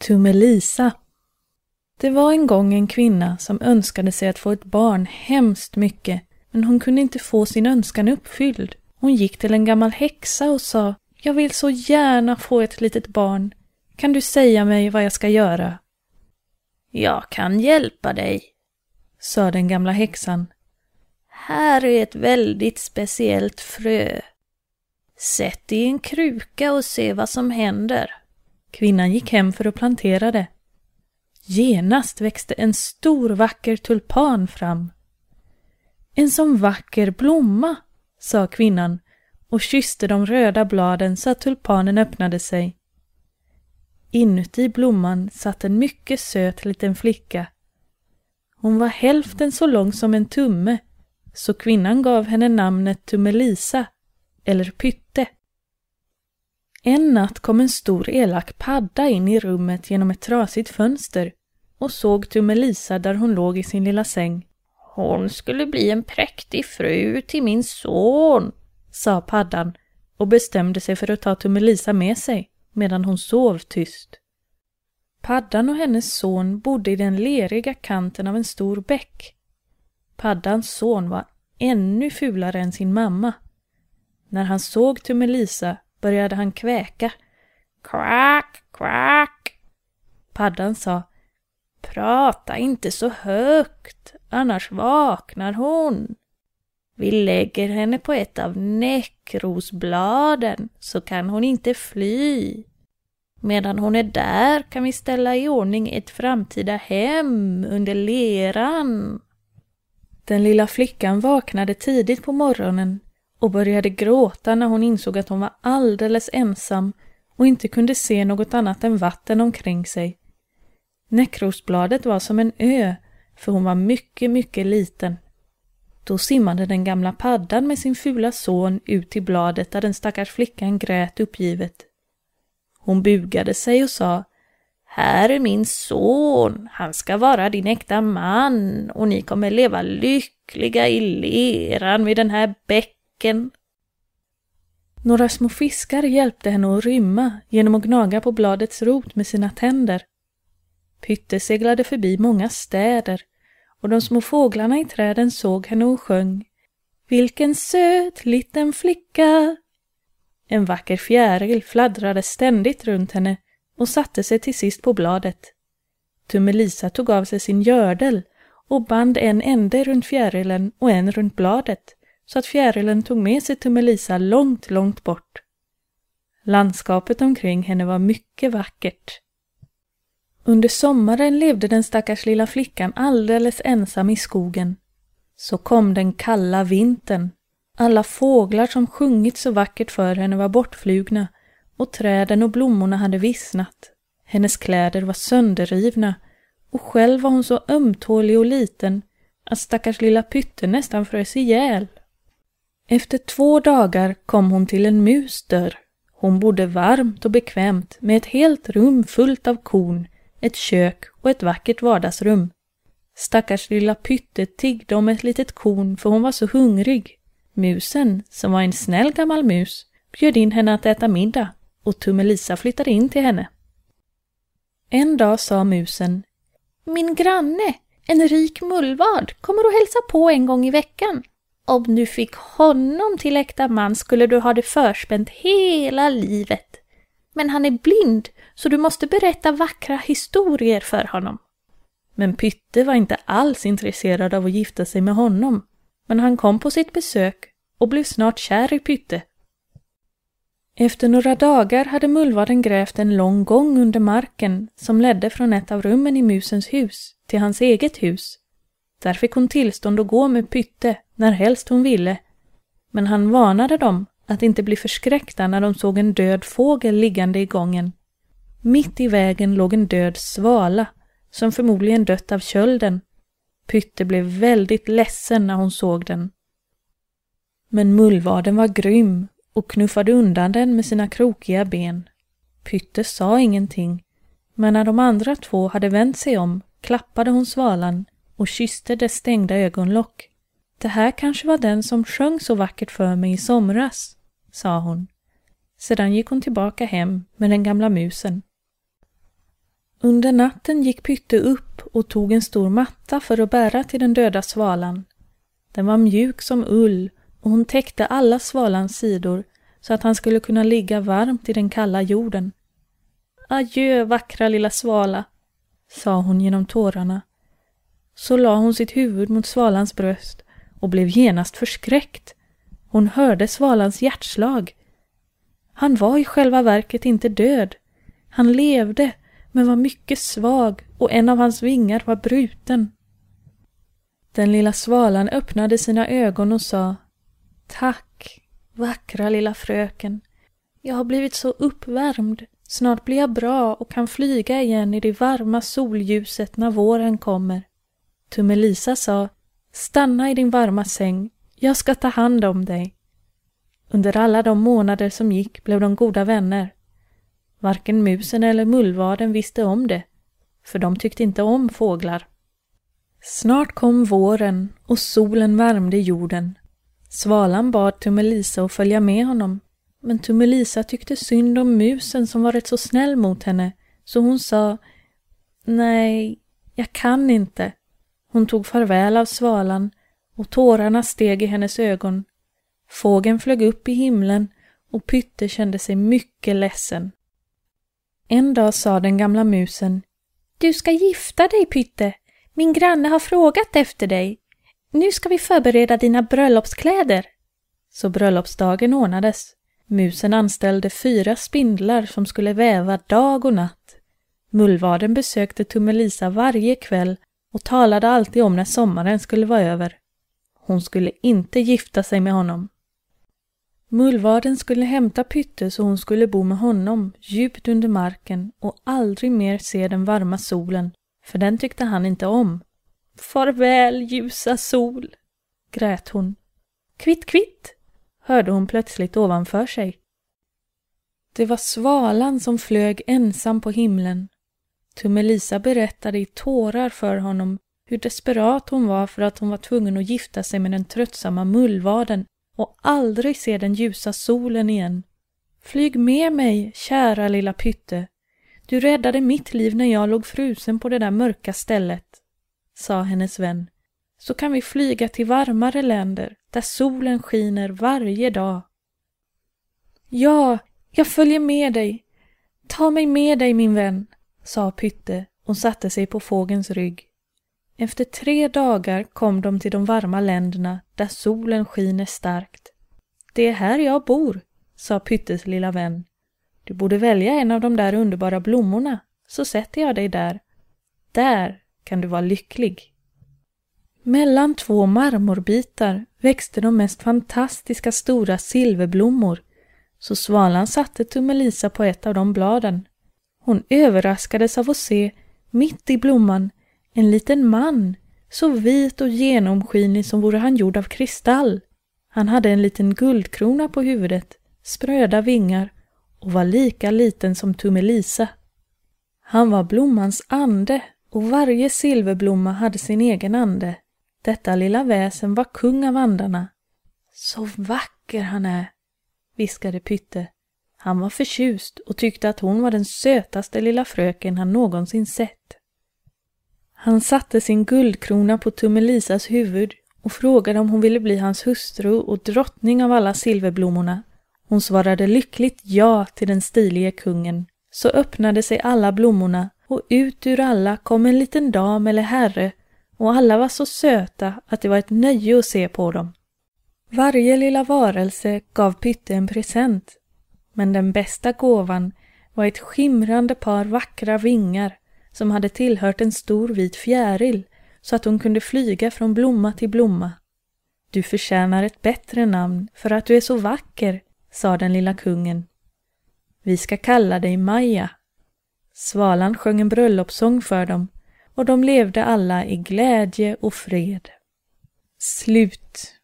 Tummelisa Det var en gång en kvinna som önskade sig att få ett barn hemskt mycket, men hon kunde inte få sin önskan uppfylld. Hon gick till en gammal häxa och sa Jag vill så gärna få ett litet barn. Kan du säga mig vad jag ska göra? Jag kan hjälpa dig, sa den gamla häxan. Här är ett väldigt speciellt frö. Sätt det i en kruka och se vad som händer. Kvinnan gick hem för att plantera det. Genast växte en stor vacker tulpan fram. En sån vacker blomma, sa kvinnan och kysste de röda bladen så att tulpanen öppnade sig. Inuti blomman satt en mycket söt liten flicka. Hon var hälften så lång som en tumme, så kvinnan gav henne namnet Tummelisa, eller Pytte. En natt kom en stor elak padda in i rummet genom ett trasigt fönster och såg Tummelisa där hon låg i sin lilla säng. Hon skulle bli en präktig fru till min son, sa paddan och bestämde sig för att ta Tummelisa med sig medan hon sov tyst. Paddan och hennes son bodde i den leriga kanten av en stor bäck. Paddans son var ännu fulare än sin mamma. När han såg Tummelisa började han kväka. Kvack, kvack. Paddan sa Prata inte så högt, annars vaknar hon. Vi lägger henne på ett av näckrosbladen så kan hon inte fly. Medan hon är där kan vi ställa i ordning ett framtida hem under leran. Den lilla flickan vaknade tidigt på morgonen och började gråta när hon insåg att hon var alldeles ensam och inte kunde se något annat än vatten omkring sig. Näckrosbladet var som en ö, för hon var mycket, mycket liten. Då simmade den gamla paddan med sin fula son ut till bladet där den stackars flickan grät uppgivet. Hon bugade sig och sa Här är min son, han ska vara din äkta man och ni kommer leva lyckliga i leran vid den här bäcken. Några små fiskar hjälpte henne att rymma genom att gnaga på bladets rot med sina tänder. Pytte seglade förbi många städer och de små fåglarna i träden såg henne och sjöng Vilken söt liten flicka! En vacker fjäril fladdrade ständigt runt henne och satte sig till sist på bladet. Tummelisa tog av sig sin gördel och band en ände runt fjärilen och en runt bladet så att fjärilen tog med sig Tummelisa långt, långt bort. Landskapet omkring henne var mycket vackert. Under sommaren levde den stackars lilla flickan alldeles ensam i skogen. Så kom den kalla vintern. Alla fåglar som sjungit så vackert för henne var bortflugna och träden och blommorna hade vissnat. Hennes kläder var sönderrivna och själv var hon så ömtålig och liten att stackars lilla Pytte nästan frös ihjäl. Efter två dagar kom hon till en mus dörr. Hon bodde varmt och bekvämt med ett helt rum fullt av korn ett kök och ett vackert vardagsrum. Stackars lilla Pytte tiggde om ett litet korn för hon var så hungrig. Musen, som var en snäll gammal mus, bjöd in henne att äta middag och Tummelisa flyttade in till henne. En dag sa musen Min granne, en rik mullvad, kommer att hälsa på en gång i veckan. Om du fick honom till äkta man skulle du ha det förspänt hela livet. Men han är blind så du måste berätta vackra historier för honom. Men Pytte var inte alls intresserad av att gifta sig med honom, men han kom på sitt besök och blev snart kär i Pytte. Efter några dagar hade mullvaden grävt en lång gång under marken som ledde från ett av rummen i musens hus till hans eget hus. Där fick hon tillstånd att gå med Pytte när helst hon ville, men han varnade dem att inte bli förskräckta när de såg en död fågel liggande i gången. Mitt i vägen låg en död svala, som förmodligen dött av kölden. Pytte blev väldigt ledsen när hon såg den. Men mullvaden var grym och knuffade undan den med sina krokiga ben. Pytte sa ingenting, men när de andra två hade vänt sig om klappade hon svalan och kysste dess stängda ögonlock. Det här kanske var den som sjöng så vackert för mig i somras, sa hon. Sedan gick hon tillbaka hem med den gamla musen. Under natten gick Pytte upp och tog en stor matta för att bära till den döda svalan. Den var mjuk som ull och hon täckte alla svalans sidor så att han skulle kunna ligga varmt i den kalla jorden. Adjö, vackra lilla svala, sa hon genom tårarna. Så la hon sitt huvud mot svalans bröst och blev genast förskräckt. Hon hörde svalans hjärtslag. Han var i själva verket inte död. Han levde, men var mycket svag och en av hans vingar var bruten. Den lilla svalan öppnade sina ögon och sa Tack, vackra lilla fröken. Jag har blivit så uppvärmd. Snart blir jag bra och kan flyga igen i det varma solljuset när våren kommer. Tummelisa sa Stanna i din varma säng. Jag ska ta hand om dig. Under alla de månader som gick blev de goda vänner. Varken musen eller mullvaden visste om det, för de tyckte inte om fåglar. Snart kom våren och solen värmde jorden. Svalan bad Tummelisa att följa med honom, men Tummelisa tyckte synd om musen som varit så snäll mot henne, så hon sa Nej, jag kan inte. Hon tog farväl av svalan och tårarna steg i hennes ögon. Fågeln flög upp i himlen och Pytte kände sig mycket ledsen. En dag sa den gamla musen Du ska gifta dig Pytte. Min granne har frågat efter dig. Nu ska vi förbereda dina bröllopskläder. Så bröllopsdagen ordnades. Musen anställde fyra spindlar som skulle väva dag och natt. Mullvaden besökte Tummelisa varje kväll och talade alltid om när sommaren skulle vara över. Hon skulle inte gifta sig med honom. Mullvaden skulle hämta Pytte så hon skulle bo med honom djupt under marken och aldrig mer se den varma solen, för den tyckte han inte om. Farväl ljusa sol, grät hon. Kvitt, kvitt, hörde hon plötsligt ovanför sig. Det var svalan som flög ensam på himlen. Tummelisa berättade i tårar för honom hur desperat hon var för att hon var tvungen att gifta sig med den tröttsamma mullvaden och aldrig se den ljusa solen igen. Flyg med mig, kära lilla Pytte. Du räddade mitt liv när jag låg frusen på det där mörka stället, sa hennes vän. Så kan vi flyga till varmare länder där solen skiner varje dag. Ja, jag följer med dig. Ta mig med dig, min vän, sa Pytte och satte sig på fågens rygg. Efter tre dagar kom de till de varma länderna där solen skiner starkt. Det är här jag bor, sa Pyttes lilla vän. Du borde välja en av de där underbara blommorna, så sätter jag dig där. Där kan du vara lycklig. Mellan två marmorbitar växte de mest fantastiska stora silverblommor, så svalan satte Tummelisa på ett av de bladen. Hon överraskades av att se, mitt i blomman, en liten man, så vit och genomskinlig som vore han gjord av kristall. Han hade en liten guldkrona på huvudet, spröda vingar och var lika liten som Tummelisa. Han var blommans ande och varje silverblomma hade sin egen ande. Detta lilla väsen var kung av andarna. Så vacker han är, viskade Pytte. Han var förtjust och tyckte att hon var den sötaste lilla fröken han någonsin sett. Han satte sin guldkrona på Tummelisas huvud och frågade om hon ville bli hans hustru och drottning av alla silverblommorna. Hon svarade lyckligt ja till den stilige kungen. Så öppnade sig alla blommorna och ut ur alla kom en liten dam eller herre och alla var så söta att det var ett nöje att se på dem. Varje lilla varelse gav Pytte en present, men den bästa gåvan var ett skimrande par vackra vingar som hade tillhört en stor vit fjäril så att hon kunde flyga från blomma till blomma. Du förtjänar ett bättre namn för att du är så vacker, sa den lilla kungen. Vi ska kalla dig Maja. Svalan sjöng en bröllopssång för dem och de levde alla i glädje och fred. Slut